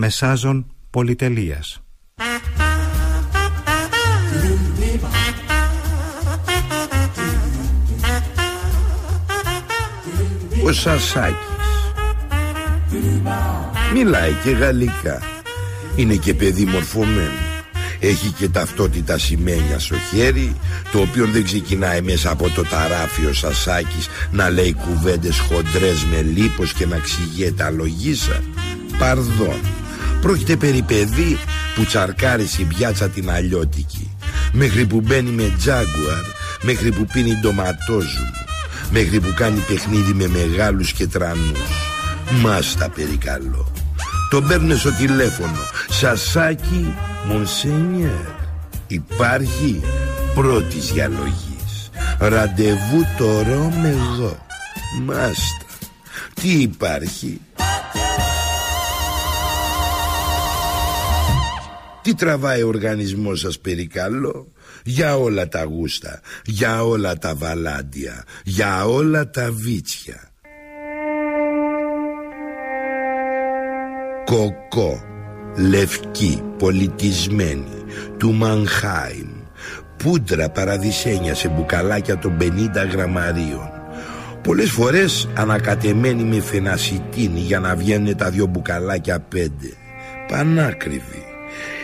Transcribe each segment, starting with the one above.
μεσάζων πολυτελείας. Ο Σασάκης Μιλάει και γαλλικά. Είναι και παιδί μορφωμένο. Έχει και ταυτότητα σημαίνια στο χέρι Το οποίο δεν ξεκινάει μέσα από το ταράφι ο Σασάκης Να λέει κουβέντες χοντρές με λίπος και να ξηγέται αλογίσα Παρδόν Πρόκειται περί παιδί που τσαρκάρει στην πιάτσα την αλλιώτικη. Μέχρι που μπαίνει με τζάγκουαρ Μέχρι που πίνει ντοματόζου Μέχρι που κάνει παιχνίδι με μεγάλους και τρανούς. Μάστα περικαλώ. Τον παίρνε στο τηλέφωνο. Σασάκι Μονσένιερ Υπάρχει πρώτης διαλογής. Ραντεβού τώρα με εγώ Μάστα. Τι υπάρχει; Τι τραβάει ο οργανισμός σας περικαλώ Για όλα τα γούστα Για όλα τα βαλάντια Για όλα τα βίτσια. Κοκό Λευκή Πολιτισμένη Του Μανχάιμ. Πούντρα παραδεισένια σε μπουκαλάκια των 50 γραμμαρίων. Πολλές φορές ανακατεμένη με φενασιτίνη για να βγαίνουν τα δυο μπουκαλάκια πέντε. Πανάκριβη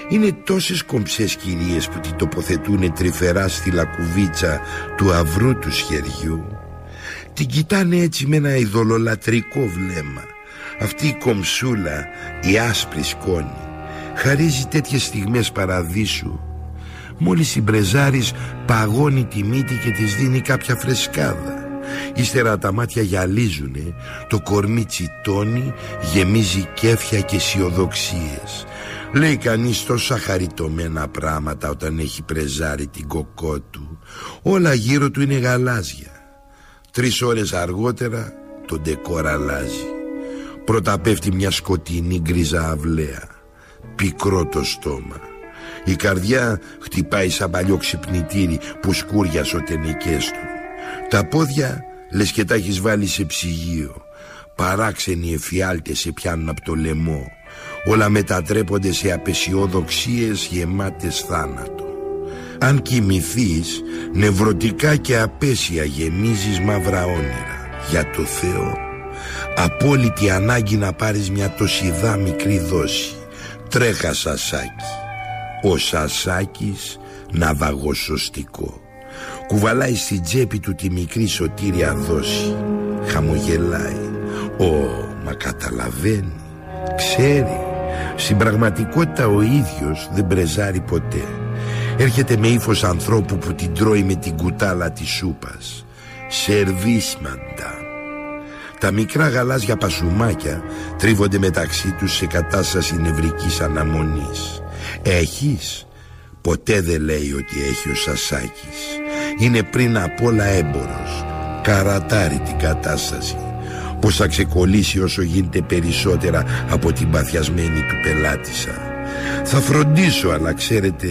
είναι τόσες κομψές κυρίες που την τοποθετούν τρυφερά στη λακκουβίτσα του αυρού του σχεριού. Την κοιτάνε έτσι με ένα ειδωλολατρικό βλέμμα. Αυτή η κομψούλα, η άσπρη σκόνη Χαρίζει τέτοιες στιγμές παραδείσου. Μόλις συμπρεζάρεις παγώνει τη μύτη και της δίνει κάποια φρεσκάδα. Ύστερα τα μάτια γυαλίζουνε Το κορμί τσιτώνει Γεμίζει κέφια και αισιοδοξίες. Λέει κανείς τόσα χαριτωμένα πράγματα όταν έχει πρεζάρει την κοκό του. Όλα γύρω του είναι γαλάζια. Τρεις ώρες αργότερα το ντεκόρ αλλάζει. Πρώτα πέφτει μια σκοτεινή γκρίζα αυλαία. Πικρό το στόμα. Η καρδιά χτυπάει σαν παλιό ξυπνητήρι που σκούρια σωτενικές του. Τα πόδια λες και τα έχεις βάλει σε ψυγείο. Παράξενοι εφιάλτες σε πιάνουν από το λαιμό Όλα μετατρέπονται σε απεσιόδοξίες γεμάτες θάνατο. Αν κοιμηθείς Νευρωτικά και απέσια γεμίζεις μαύρα όνειρα. Για το Θεό Απόλυτη ανάγκη να πάρεις μια τοσιδά μικρή δόση. Τρέχα Σασάκι Ο Σασάκης ναυαγοσωστικό Κουβαλάει στην τσέπη του τη μικρή σωτήρια δόση. Χαμογελάει. Ω, μα καταλαβαίνει. Ξέρει Στην πραγματικότητα ο ίδιος δεν πρεζάρει ποτέ. Έρχεται με ύφος ανθρώπου που την τρώει με την κουτάλα της σούπας. Σερβίσμαντα. Τα μικρά γαλάζια πασουμάκια τρίβονται μεταξύ τους σε κατάσταση νευρικής αναμονής. Έχεις; Ποτέ δεν λέει ότι έχει ο Σασάκης. Είναι πριν απ' όλα έμπορος. Καρατάρει την κατάσταση πως θα ξεκολλήσει όσο γίνεται περισσότερα από την παθιασμένη του πελάτησα. Θα φροντίσω αλλά ξέρετε,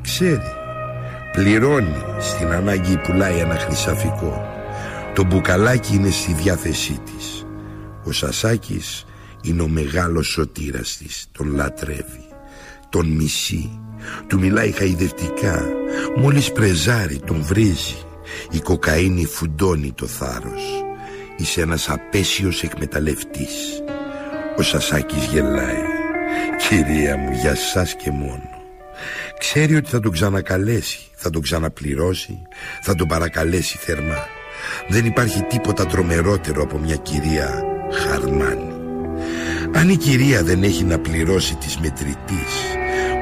ξέρει. Πληρώνει στην ανάγκη πουλάει ένα χρυσαφικό. Το μπουκαλάκι είναι στη διάθεσή της. Ο Σασάκης είναι ο μεγάλος σωτήρας της. Τον λατρεύει. Τον μισεί. Του μιλάει χαϊδευτικά. Μόλις πρεζάρει τον βρίζει. Η κοκαίνη φουντώνει το θάρρος. Είσαι ένας απέσιος εκμεταλλευτής. Ο Σασάκης γελάει. Κυρία μου για σας και μόνο. Ξέρει ότι θα τον ξανακαλέσει Θα τον ξαναπληρώσει Θα τον παρακαλέσει θερμά. Δεν υπάρχει τίποτα τρομερότερο από μια κυρία χαρμάνη. Αν η κυρία δεν έχει να πληρώσει της μετρητής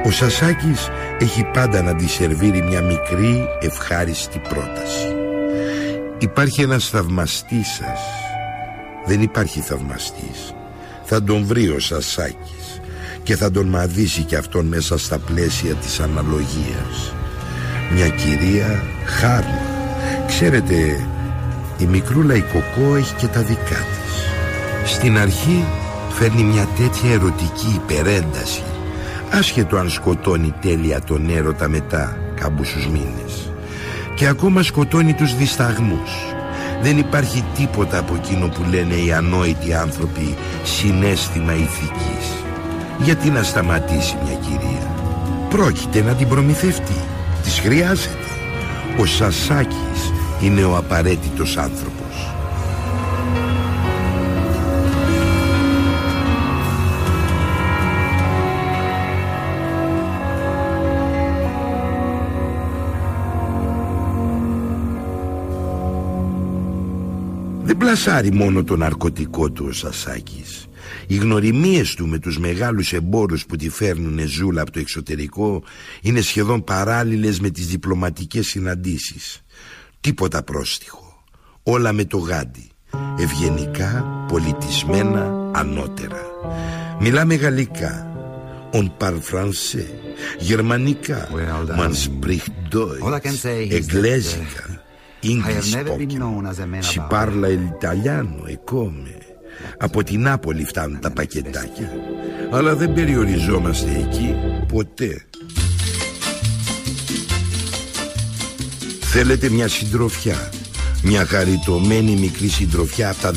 Ο Σασάκης έχει πάντα να τη σερβίρει μια μικρή ευχάριστη πρόταση Υπάρχει ένας θαυμαστής σας. Δεν υπάρχει θαυμαστής. Θα τον βρει ο Σασάκης Και θα τον μαδίσει κι αυτόν μέσα στα πλαίσια της αναλογίας. Μια κυρία χάρμα. Ξέρετε η μικρούλα η Κοκό έχει και τα δικά της. Στην αρχή φέρνει μια τέτοια ερωτική υπερένταση Άσχετο αν σκοτώνει τέλεια τον έρωτα μετά κάμπουσους μήνες και ακόμα σκοτώνει τους δισταγμούς. Δεν υπάρχει τίποτα από εκείνο που λένε οι ανόητοι άνθρωποι συνέστημα ηθικής. Γιατί να σταματήσει μια κυρία; Πρόκειται να την προμηθευτεί Της χρειάζεται Ο Σασάκης είναι ο απαραίτητος άνθρωπος Δεν πλασάρει μόνο το ναρκωτικό του ο Σασάκης. Οι γνωριμίες του με τους μεγάλους εμπόρους που τη φέρνουν ζούλα από το εξωτερικό Είναι σχεδόν παράλληλες με τις διπλωματικές συναντήσεις. Τίποτα πρόστιχο. Όλα με το γάντι. Ευγενικά, πολιτισμένα, ανώτερα. Μιλάμε γαλλικά. On parle français. Γερμανικά. Well, Man spricht Deutsch. Εγγλέζικα English spoken. Si parla l'italiano e come; Από την Νάπολη φτάνουν τα πακετάκια. Αλλά δεν περιοριζόμαστε εκεί ποτέ. Θέλετε μια συντροφιά; Μια χαριτωμένη μικρή συντροφιά από τα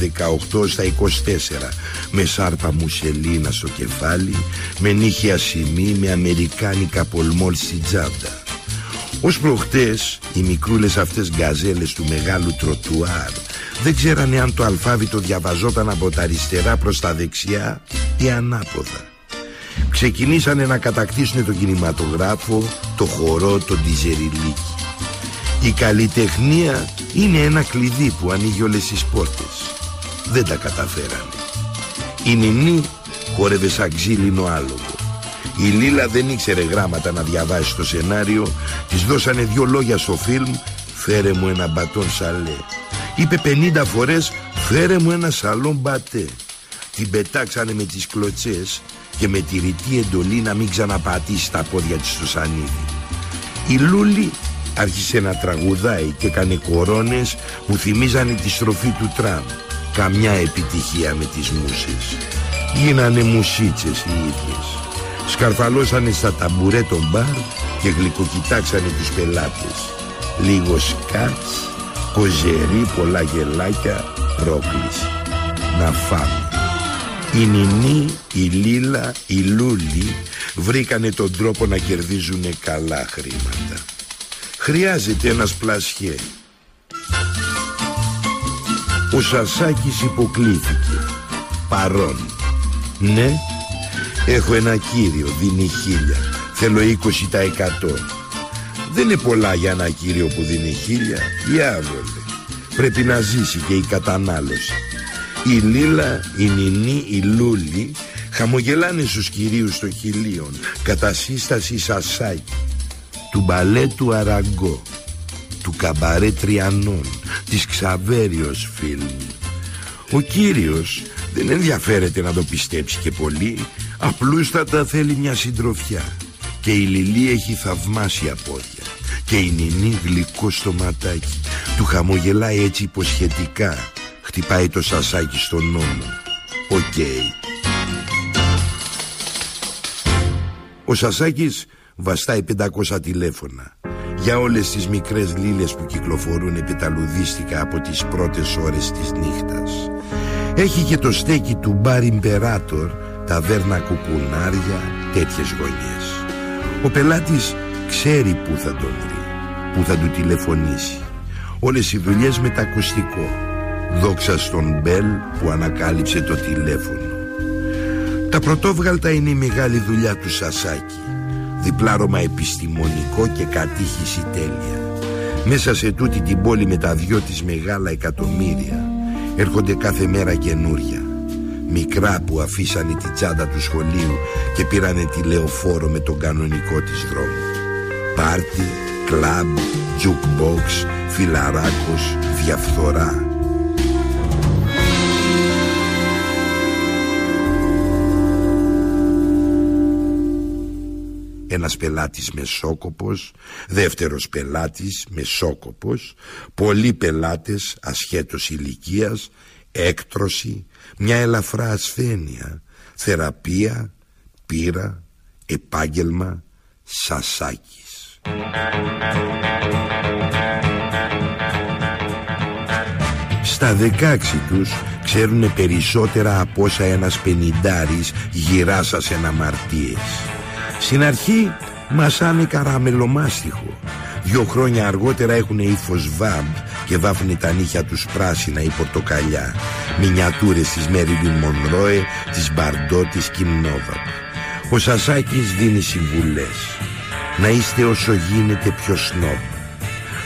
18 στα 24 με σάρπα μουσελίνα στο κεφάλι, με νύχια σημεί, με αμερικάνικα πολμόλ στην τσάντα. Ως προχτές οι μικρούλες αυτές γκαζέλες του μεγάλου τροτουάρ δεν ξέρανε αν το αλφάβητο διαβαζόταν από τα αριστερά προς τα δεξιά ή ανάποδα. Ξεκινήσανε να κατακτήσουν το κινηματογράφο, το χορό, το ντιζεριλίκι. Η καλλιτεχνία είναι ένα κλειδί που ανοίγει όλες τις πόρτες. Δεν τα καταφέρανε. Η Νινή χόρευε σαν ξύλινο άλογο. Η Λίλα δεν ήξερε γράμματα να διαβάσει το σενάριο. Της δώσανε δυο λόγια στο φιλμ Φέρε μου ένα μπατόν σαλέ Είπε 50 φορές Φέρε μου ένα σαλόν μπατέ Την πετάξανε με τις κλωτσές Και με τη ρητή εντολή να μην ξαναπατήσει τα πόδια της στο σανίδι. Η Λούλη άρχισε να τραγουδάει και έκανε κορώνες που θυμίζανε τη στροφή του τραμ Καμιά επιτυχία με τις μουσες Γίνανε μουσίτσες οι ίδιες σκαρφαλώσανε στα ταμπουρέ των μπαρ και γλυκοκοιτάξανε τους πελάτες. Λίγο σκάτς, κοζερί, πολλά γελάκια, πρόκληση. Να φάμε. Η Νινή, η Λίλα, η Λούλη βρήκανε τον τρόπο να κερδίζουνε καλά χρήματα. Χρειάζεται ένας πλασιέ. Ο Σασάκης υποκλήθηκε. Παρόν. Ναι, Έχω ένα κύριο, δίνει χίλια. Θέλω 20%. Δεν είναι πολλά για ένα κύριο που δίνει χίλια. Διάβολε. Πρέπει να ζήσει και η κατανάλωση. Η Λίλα, η Νινή, η Λούλη χαμογελάνε στους κυρίους των χιλίων κατά σύσταση Σασάκη του μπαλέτου Αραγκό του καμπαρέ Τριανών της Ξαβέριος φίλμ ο κύριος δεν ενδιαφέρεται να το πιστέψει και πολύ Απλούστατα θέλει μια συντροφιά. Και η Λιλή έχει θαυμάσια πόδια Και η Νινή γλυκό στο ματάκι Του χαμογελάει έτσι υποσχετικά. Χτυπάει το σασάκι στον νόμο. Οκ. Ο Σασάκης βαστάει 500 τηλέφωνα. Για όλες τις μικρές λίλες που κυκλοφορούν επιταλουδίστικα από τις πρώτες ώρες της νύχτας. Έχει και το στέκι του Μπαρ Ιμπεράτορ ταβέρνα κουκουνάρια, τέτοιες γωνιές. Ο πελάτης ξέρει πού θα τον βρει, πού θα του τηλεφωνήσει. Όλες οι δουλειές με τα ακουστικό. Δόξα στον Μπέλ που ανακάλυψε το τηλέφωνο. Τα πρωτόβγαλτα είναι η μεγάλη δουλειά του Σασάκη. Διπλάρωμα επιστημονικό και κατήχηση τέλεια. Μέσα σε τούτη την πόλη με τα δυο της μεγάλα εκατομμύρια έρχονται κάθε μέρα καινούρια μικρά που αφήσανε τη τσάντα του σχολείου και πήρανε τηλεοφόρο με τον κανονικό της δρόμο. Πάρτι, κλαμπ, τζουκμπόξ, φιλαράκος, διαφθορά. Ένας πελάτης μεσόκοπος, δεύτερος πελάτης μεσόκοπος, πολλοί πελάτες ασχέτως ηλικίας, έκτρωση, μια ελαφρά ασθένεια, θεραπεία, πείρα, επάγγελμα, σασάκης. Στα 16 τους ξέρουν περισσότερα από όσα ένας πενιντάρης γυράσα σε αναμαρτίες. Στην αρχή μασάνε καραμελομάστιχο. Δυο χρόνια αργότερα έχουν ύφος βάμπ και βάφουν τα νύχια τους πράσινα ή πορτοκαλιά. Μινιατούρες της Μέριλιν Μονρόε, της Μπαρντό, της Κιμνόβα. Ο Σασάκης δίνει συμβουλές. Να είστε όσο γίνεται πιο σνόμπ.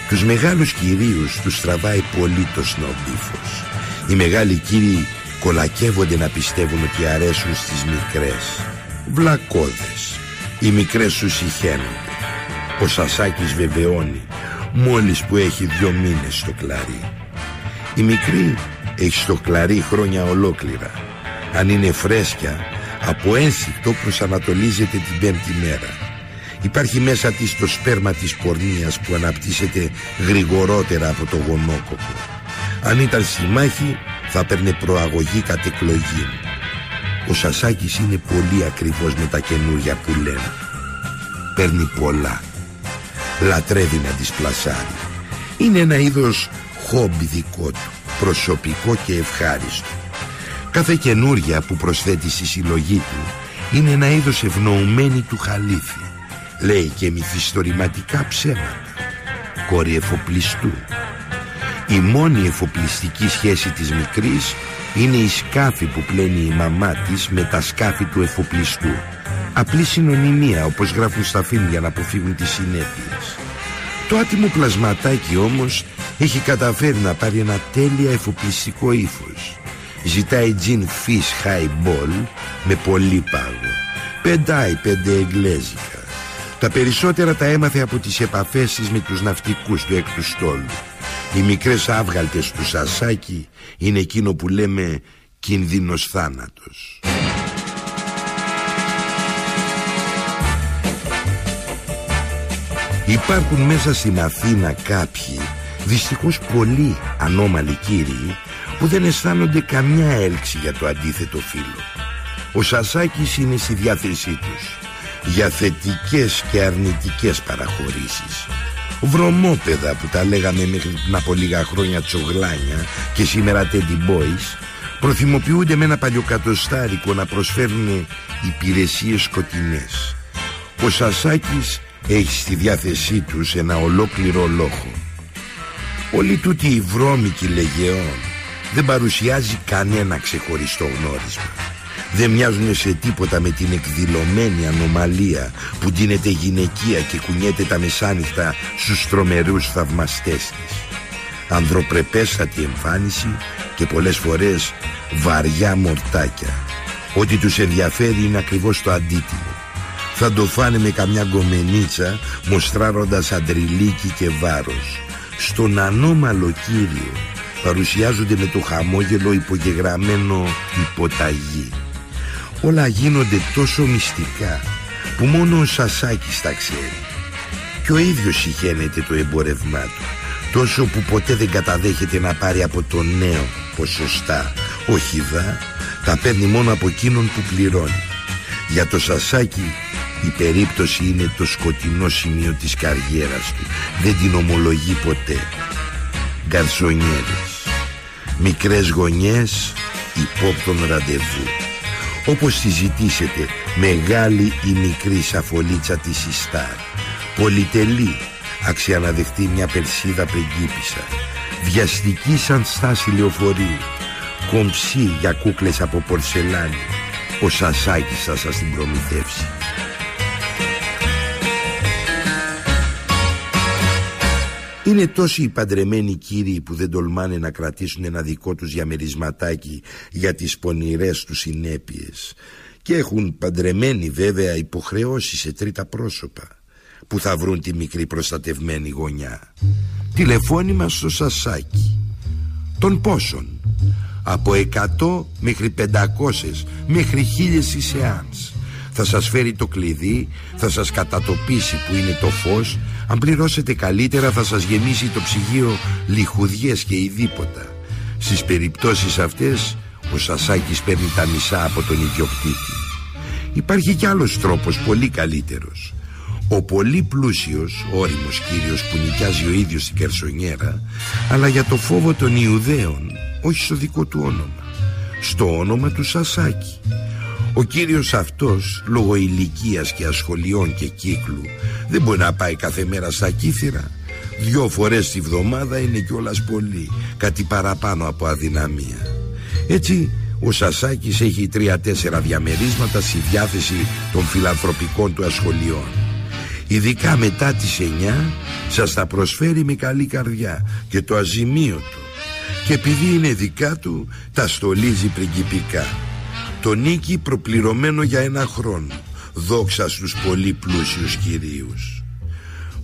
Τους μεγάλους κυρίους τους τραβάει πολύ το σνομπίφος. Οι μεγάλοι κύριοι κολακεύονται να πιστεύουν ότι αρέσουν στις μικρές. Βλακώδες. Οι μικρές σου συχαίνονται. Ο Σασάκης βεβαιώνει μόλις που έχει δυο μήνες στο κλαρί. Η μικρή έχει στο κλαρί χρόνια ολόκληρα. Αν είναι φρέσκια, από ένσυκτο προσανατολίζεται την πέμπτη μέρα. Υπάρχει μέσα της το σπέρμα της πορνείας που αναπτύσσεται γρηγορότερα από το γονόκοκο. Αν ήταν στη μάχη θα παίρνε προαγωγή κατ' εκλογή. Ο Σασάκης είναι πολύ ακριβώς με τα καινούργια που λένε. Παίρνει πολλά. Λατρεύει να τις πλασάρει. Είναι ένα είδος χόμπι δικό του, προσωπικό και ευχάριστο. Κάθε καινούρια που προσθέτει στη συλλογή του είναι ένα είδος ευνοουμένη του χαλίφη. Λέει και μυθιστορηματικά ψέματα. Κόρη εφοπλιστού. Η μόνη εφοπλιστική σχέση της μικρής είναι η σκάφη που πλένει η μαμά της με τα σκάφη του εφοπλιστού. Απλή συνωνυμία όπως γράφουν στα φίλια για να αποφύγουν τις συνέπειες. Το άτιμο πλασματάκι όμως έχει καταφέρει να πάρει ένα τέλεια εφοπλιστικό ύφος. Ζητάει τζιν φις μπολ με πολύ πάγο. Πεντάει πέντε εγγλέζικα. Τα περισσότερα τα έμαθε από τις επαφές της με τους ναυτικούς του έκτου στόλου. Οι μικρές άβγαλτες του Σασάκη είναι εκείνο που λέμε κινδύνος θάνατος. Υπάρχουν μέσα στην Αθήνα κάποιοι, δυστυχώς πολλοί ανώμαλοι κύριοι, που δεν αισθάνονται καμιά έλξη για το αντίθετο φύλλο. Ο Σασάκης είναι στη διάθεσή τους για θετικές και αρνητικές παραχωρήσεις. Βρωμόπεδα που τα λέγαμε μέχρι πριν από λίγα χρόνια τσογλάνια και σήμερα teddy boys προθυμοποιούνται με ένα παλιοκατοστάρικο να προσφέρουν υπηρεσίες σκοτεινές. Ο Σασάκης έχει στη διάθεσή τους ένα ολόκληρο λόγο. Όλοι τούτοι οι βρώμικοι λεγεών δεν παρουσιάζει κανένα ξεχωριστό γνώρισμα. Δεν μοιάζουν σε τίποτα με την εκδηλωμένη ανομαλία που δίνεται γυναικεία και κουνιέται τα μεσάνυχτα στους τρομερούς θαυμαστές της. Ανδροπρεπέστατη εμφάνιση και πολλές φορές βαριά μορτάκια. Ό,τι τους ενδιαφέρει είναι ακριβώς το αντίτιμο. Θα το φάνε με καμιά γκομενίτσα μοστράροντας αντριλίκι και βάρος. Στον ανώμαλο κύριο παρουσιάζονται με το χαμόγελο υπογεγραμμένο υποταγή. Όλα γίνονται τόσο μυστικά που μόνο ο Σασάκης τα ξέρει. Και ο ίδιος συχαίνεται το εμπορευμά του τόσο που ποτέ δεν καταδέχεται να πάρει από το νέο ποσοστά. Όχι δα, τα παίρνει μόνο από εκείνον που πληρώνει. Για το Σασάκι η περίπτωση είναι το σκοτεινό σημείο της καριέρας του. Δεν την ομολογεί ποτέ. Γκαρσονιέρες. Μικρές γωνιές υπόπτων ραντεβού. Όπως τη ζητήσετε, μεγάλη ή μικρή σαφολίτσα της Ιστάρ. Πολυτελή, αξιαναδεχτεί μια περσίδα πριγκίπισσα. Βιαστική σαν στάση λεωφορείου. Κομψή για κούκλες από πορσελάνη. Ο Σασάκης θα σας την προμηθεύσει. Είναι τόσοι οι παντρεμένοι κύριοι που δεν τολμάνε να κρατήσουν ένα δικό τους διαμερισματάκι για τις πονηρές τους συνέπειες και έχουν παντρεμένοι βέβαια υποχρεώσεις σε τρίτα πρόσωπα που θα βρουν τη μικρή προστατευμένη γωνιά. Τηλεφώνημα στο σασάκι. Των πόσων; Από 100 μέχρι 500 μέχρι 1000 σεάνς. Θα σας φέρει το κλειδί, θα σας κατατοπίσει που είναι το φως αν πληρώσετε καλύτερα θα σας γεμίσει το ψυγείο λιχουδιές και ειδήποτα. Στις περιπτώσεις αυτές ο Σασάκης παίρνει τα μισά από τον ιδιοκτήτη. Υπάρχει κι άλλος τρόπος πολύ καλύτερος. Ο πολύ πλούσιος, όριμος κύριος που νοικιάζει ο ίδιος στην Κερσονιέρα αλλά για το φόβο των Ιουδαίων, όχι στο δικό του όνομα, στο όνομα του Σασάκη. Ο κύριος αυτός, λόγω ηλικίας και ασχολιών και κύκλου, δεν μπορεί να πάει κάθε μέρα στα κύθυρα. Δυο φορές τη βδομάδα είναι κιόλας πολύ, κάτι παραπάνω από αδυναμία. Έτσι, ο Σασάκης έχει τρία-τέσσερα διαμερίσματα στη διάθεση των φιλανθρωπικών του ασχολιών. Ειδικά μετά τις 9 σας τα προσφέρει με καλή καρδιά και το αζημίωτο. Και επειδή είναι δικά του, τα στολίζει πριγκιπικά. Το νίκη προπληρωμένο για ένα χρόνο. Δόξα στους πολύ πλούσιους κυρίους.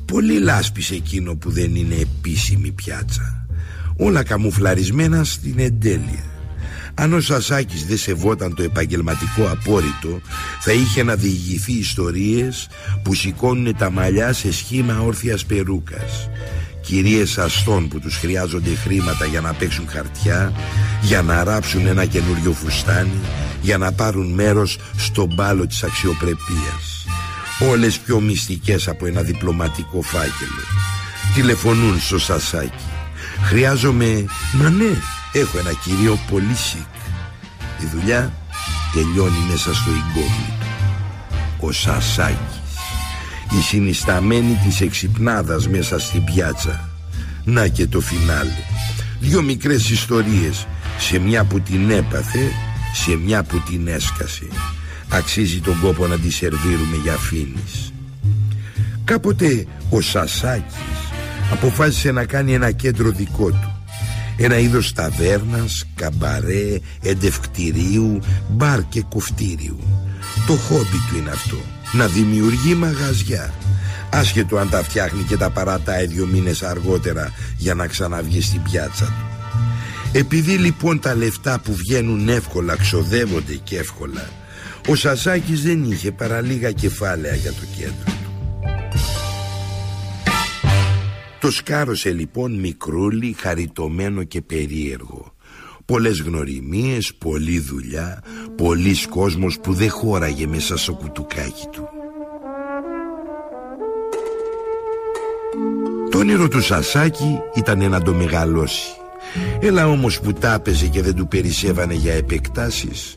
Πολύ λάσπης εκείνο που δεν είναι επίσημη πιάτσα. Όλα καμουφλαρισμένα στην εντέλεια. Αν ο Σασάκης δεν σεβόταν το επαγγελματικό απόρριτο θα είχε να διηγηθεί ιστορίες που σηκώνουν τα μαλλιά σε σχήμα όρθιας περούκας κυρίες αστών που τους χρειάζονται χρήματα για να παίξουν χαρτιά για να ράψουν ένα καινούριο φουστάνι για να πάρουν μέρος στον μπάλο της αξιοπρεπίας. Όλες πιο μυστικές από ένα διπλωματικό φάκελο. Τηλεφωνούν στο Σασάκι χρειάζομαι μα ναι έχω ένα κυρίο πολύ σικ η δουλειά τελειώνει μέσα στο εγκόβλητο ο Σασάκης η συνισταμένη της εξυπνάδας μέσα στην πιάτσα. Να και το φινάλε δυο μικρές ιστορίες. Σε μια που την έπαθε σε μια που την έσκασε. Αξίζει τον κόπο να τη σερβίρουμε για φίνης κάποτε ο Σασάκης αποφάσισε να κάνει ένα κέντρο δικό του. Ένα είδος ταβέρνας, καμπαρέ, εντευκτηρίου, μπαρ και κοφτήριου το χόμπι του είναι αυτό να δημιουργεί μαγαζιά. Άσχετο αν τα φτιάχνει και τα παρατάει δύο μήνες αργότερα για να ξαναβγεί στην πιάτσα του. Επειδή λοιπόν τα λεφτά που βγαίνουν εύκολα ξοδεύονται και εύκολα ο Σασάκης δεν είχε παρά λίγα κεφάλαια για το κέντρο του. Το σκάρωσε λοιπόν μικρούλι, χαριτωμένο και περίεργο Πολλές γνωριμίες, πολλή δουλειά, πολλής κόσμος που δεν χώραγε μέσα στο κουτουκάκι του. Το όνειρο του Σασάκη ήταν να το μεγαλώσει. Έλα όμως που τάπεζε και δεν του περισσεύανε για επεκτάσεις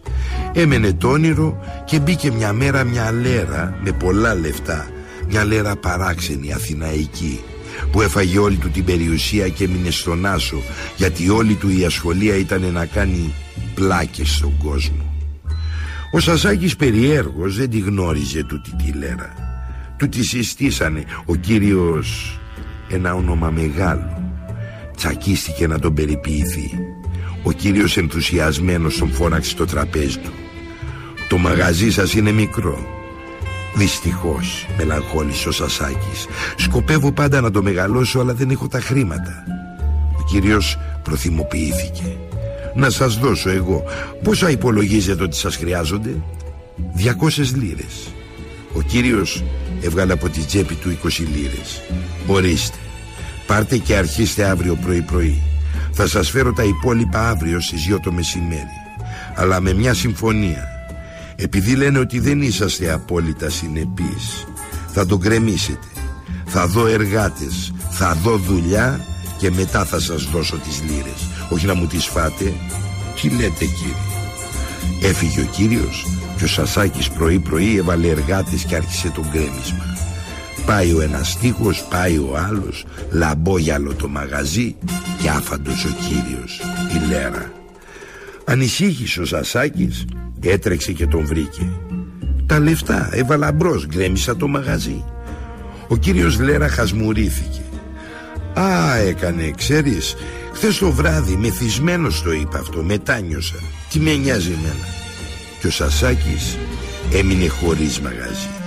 Έμενε το όνειρο και μπήκε μια μέρα μια λέρα με πολλά λεφτά Μια λέρα παράξενη αθηναϊκή που έφαγε όλη του την περιουσία και έμεινε στον άσο γιατί όλη του η ασχολία ήταν να κάνει πλάκες στον κόσμο. Ο Σασάκης περιέργως δεν τη γνώριζε τούτη τη λέρα. Του τη συστήσανε ο κύριος ένα όνομα μεγάλο. Τσακίστηκε να τον περιποιηθεί. Ο κύριος ενθουσιασμένος τον φώναξε στο τραπέζι του. Το μαγαζί σας είναι μικρό Δυστυχώς, μελαγχόλησε ο Σασάκης. Σκοπεύω πάντα να το μεγαλώσω αλλά δεν έχω τα χρήματα. Ο κύριος προθυμοποιήθηκε. Να σας δώσω εγώ. Πόσα υπολογίζετε ότι σας χρειάζονται; 200 λίρες. Ο κύριος έβγαλε από τη τσέπη του 20 λίρες. Ορίστε. Πάρτε και αρχίστε αύριο πρωί πρωί Θα σας φέρω τα υπόλοιπα αύριο στις 2 το μεσημέρι. Αλλά με μια συμφωνία επειδή λένε ότι δεν είσαστε απόλυτα συνεπείς Θα τον κρεμίσετε Θα δω εργάτες Θα δω δουλειά Και μετά θα σας δώσω τις λύρες Όχι να μου τις φάτε. Τι λέτε κύριε; Έφυγε ο κύριος Και ο Σασάκης πρωί πρωί έβαλε εργάτες Και άρχισε τον κρέμισμα Πάει ο ένας τείχος, πάει ο άλλος Λαμπόγιαλο το μαγαζί Και άφαντος ο κύριος Η λέρα. Ανησύχησε ο Σασάκης Έτρεξε και τον βρήκε. Τα λεφτά έβαλα μπρος Γκρέμισα το μαγαζί. Ο κύριος Λέρα χασμουρήθηκε Α έκανε ξέρεις Χθες το βράδυ μεθυσμένος το είπα αυτό Μετάνιωσα. Τι με νοιάζει εμένα. Και ο Σασάκης έμεινε χωρίς μαγαζί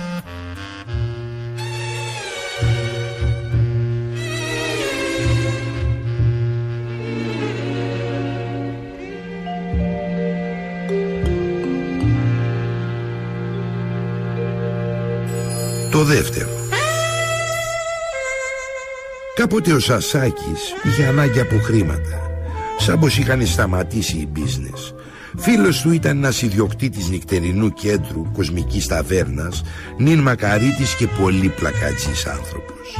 δεύτερο Κάποτε ο Σασάκης είχε ανάγκη από χρήματα Σαν πως είχαν σταματήσει οι business Φίλος του ήταν ένας ιδιοκτήτης νυχτερινού κέντρου κοσμικής ταβέρνας, νυν μακαρίτης και πολύ πλακάτσης άνθρωπος.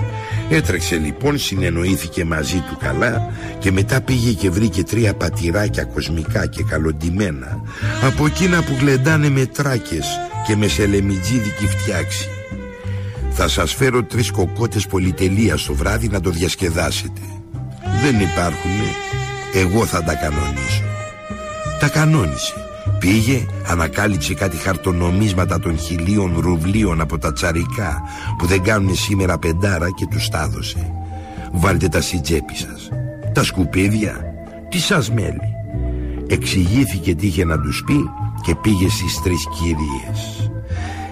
Έτρεξε λοιπόν, συνεννοήθηκε μαζί του καλά και μετά πήγε και βρήκε τρία πατηράκια κοσμικά και καλοντιμένα από εκείνα που γλεντάνε με τράκες και με σελεμιτζίδικη φτιάξη. Θα σας φέρω τρεις κοκότες πολυτελείας το βράδυ να το διασκεδάσετε. Δεν υπάρχουνε, εγώ θα τα κανονίσω. Τα κανόνισε. Πήγε, ανακάλυψε κάτι χαρτονομίσματα των χιλίων ρουβλίων από τα τσαρικά που δεν κάνουν σήμερα πεντάρα και τους τα έδωσε. Βάλτε τα στη τσέπη σας. Τα σκουπίδια, τι σας μέλη. Εξηγήθηκε τι είχε να τους πει και πήγε στις τρεις κυρίες.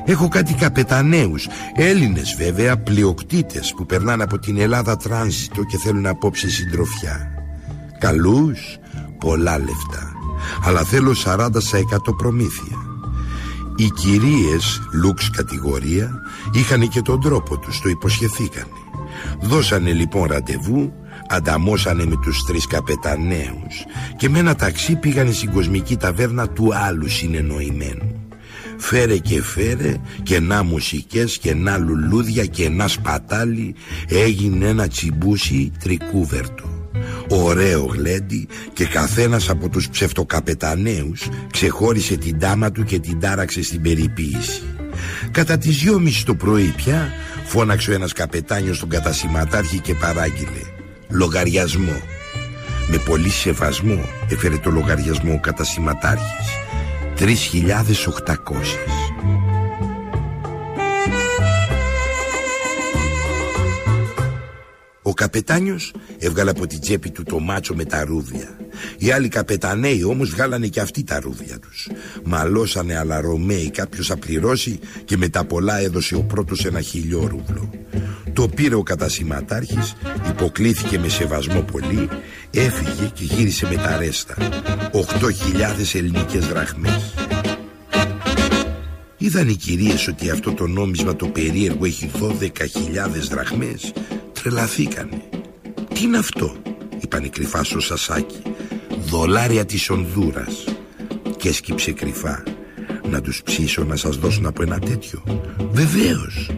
Έχω κάτι καπεταναίους, Έλληνες βέβαια, πλειοκτήτες που περνάνε από την Ελλάδα τράνζιτο και θέλουν απόψε συντροφιά. Καλούς, πολλά λεφτά αλλά θέλω 40% προμήθεια. Οι κυρίες, λουξ κατηγορία, είχαν και τον τρόπο τους, το υποσχεθήκανε. Δώσανε λοιπόν ραντεβού, ανταμώσανε με τους τρεις καπεταναίους και με ένα ταξί πήγανε στην κοσμική ταβέρνα του άλλου συνεννοημένου. Φέρε και φέρε και να μουσικές και να λουλούδια και να σπατάλι έγινε ένα τσιμπούσι τρικούβερτο ωραίο γλέντι και καθένας από τους ψευτοκαπεταναίους ξεχώρισε την τάμα του και την τάραξε στην περιποίηση. Κατά τις δυόμιση το πρωί πια φώναξε ο ένας καπετάνιος στον κατασηματάρχη και παράγγειλε «Λογαριασμό». Με πολύ σεβασμό έφερε το λογαριασμό ο κατασηματάρχης. 3.800. Ο καπετάνιος έβγαλε από την τσέπη του το μάτσο με τα ρούδια. Οι άλλοι καπεταναίοι όμως βγάλανε και αυτοί τα ρούδια τους. Μαλώσανε αλλά Ρωμαίοι κάποιος θα πληρώσει και με τα πολλά έδωσε ο πρώτος ένα χιλιόρουβλο. Το πήρε ο κατασηματάρχης, υποκλήθηκε με σεβασμό πολύ, έφυγε και γύρισε με τα ρέστα. 8.000 ελληνικές δραχμές. Είδαν οι κυρίες ότι αυτό το νόμισμα το περίεργο έχει 12.000 δραχμές τρελαθήκανε. Τι είναι αυτό, είπαν κρυφά στο σασάκι. Δολάρια της Ονδούρας. Και έσκυψε κρυφά. Να τους ψήσω να σας δώσουν από ένα τέτοιο. Βεβαίως.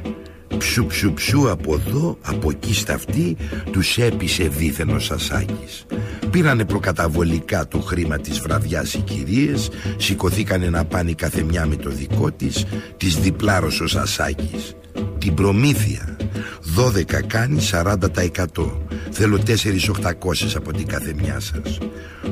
Ψου ψου ψου από εδώ, από εκεί στα αυτή, τους έπεισε δίθεν ο Σασάκης. Πήρανε προκαταβολικά το χρήμα της βραδιάς οι κυρίες, σηκωθήκανε να πάνε κάθε μια με το δικό της, της διπλάρωσε ο Σασάκης. Την προμήθεια 12 κάνει 40% Θέλω 4.800 από την κάθε μια σας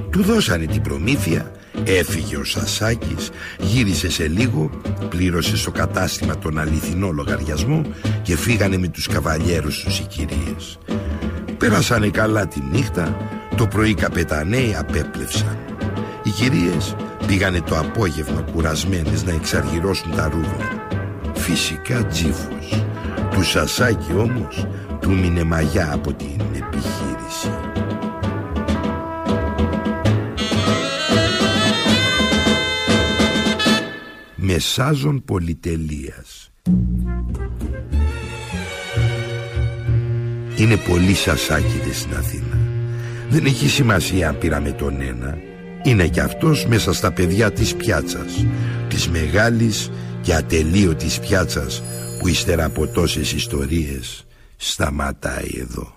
Του δώσανε την προμήθεια Έφυγε ο Σασάκης Γύρισε σε λίγο Πλήρωσε στο κατάστημα τον αληθινό λογαριασμό Και φύγανε με τους καβαλιέρους τους οι κυρίες. Πέρασανε καλά τη νύχτα Το πρωί καπεταναίοι απέπλευσαν. Οι κυρίες πήγανε το απόγευμα κουρασμένες να εξαργυρώσουν τα ρούβλα. Φυσικά τζίφος του Σασάκη όμως του μείνε μαγιά από την επιχείρηση. Μεσάζων πολυτελείας. Είναι πολλοί σασάκιδες στην Αθήνα. Δεν έχει σημασία αν πήραμε τον ένα. Είναι κι αυτός μέσα στα παιδιά της πιάτσας. Της μεγάλης και ατελείωτης πιάτσας που ύστερα από τόσες ιστορίες σταματάει εδώ.